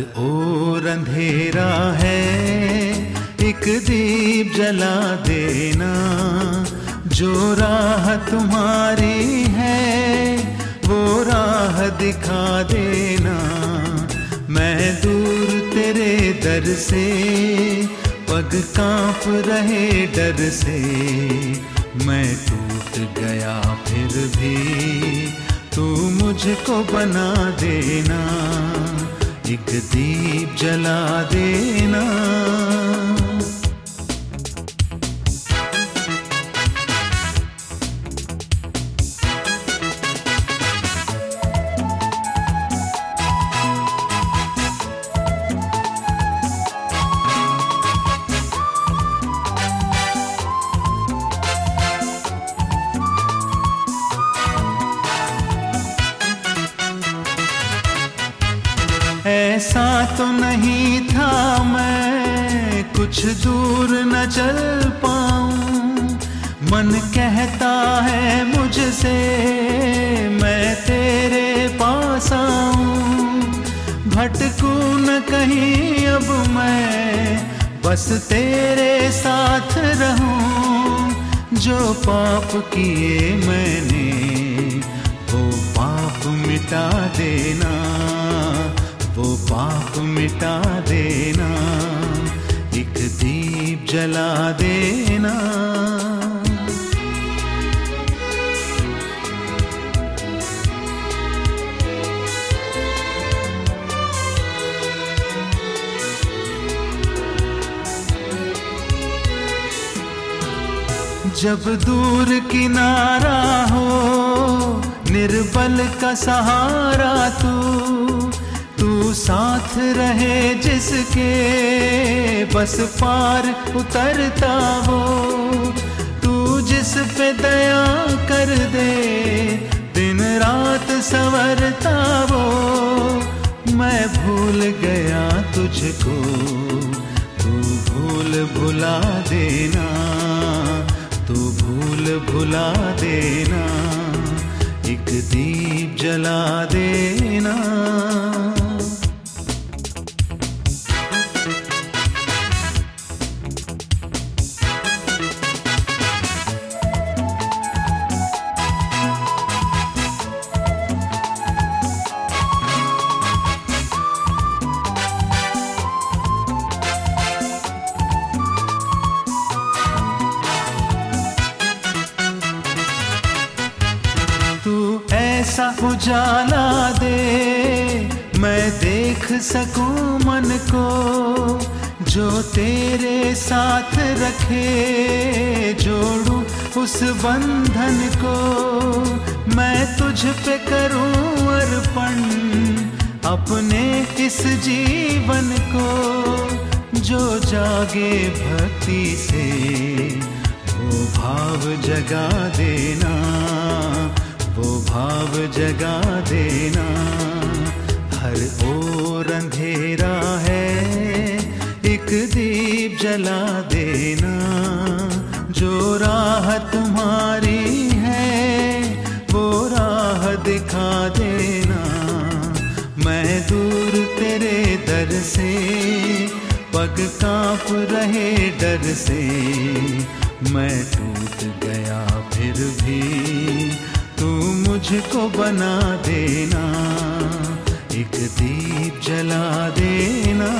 ओर अंधेरा है, एक दीप जला देना। जो राह तुम्हारी है, वो राह दिखा देना। मैं दूर तेरे दर से, पग काँप रहे डर से। मैं टूट गया फिर भी, तू मुझको बना देना। एक दीप जला देना ऐसा तो नहीं था मैं कुछ दूर न चल पाऊँ। मन कहता है मुझसे, मैं तेरे पास आऊँ। भटकू न कहीं अब मैं, बस तेरे साथ रहूँ। जो पाप किए मैंने, वो पाप मिटा देना। पाप मिटा देना, एक दीप जला देना। जब दूर किनारा हो, निर्बल का सहारा तू साथ रहे जिसके बस पार उतरता वो तू जिस पे दया कर दे, दिन रात संवरता वो मैं भूल गया तुझको, तू भूल भुला देना, तू भूल भुला देना, एक दीप जला देना। ऐसा उजाला दे। मैं देख सकूँ मन को, जो तेरे साथ रखे। जोड़ू उस बंधन को, मैं तुझ पे करूँ अर्पण। अपने इस जीवन को, जो जागे भक्ति से, वो भाव जगा देना। वो भाव जगा देना। हर ओर अंधेरा है, एक दीप जला देना। जो राह तुम्हारी है, वो राह दिखा देना। मैं दूर तेरे दर से, पग काँप रहे डर से। मैं टूट गया फिर भी तू मुझको बना देना एक दीप जला देना।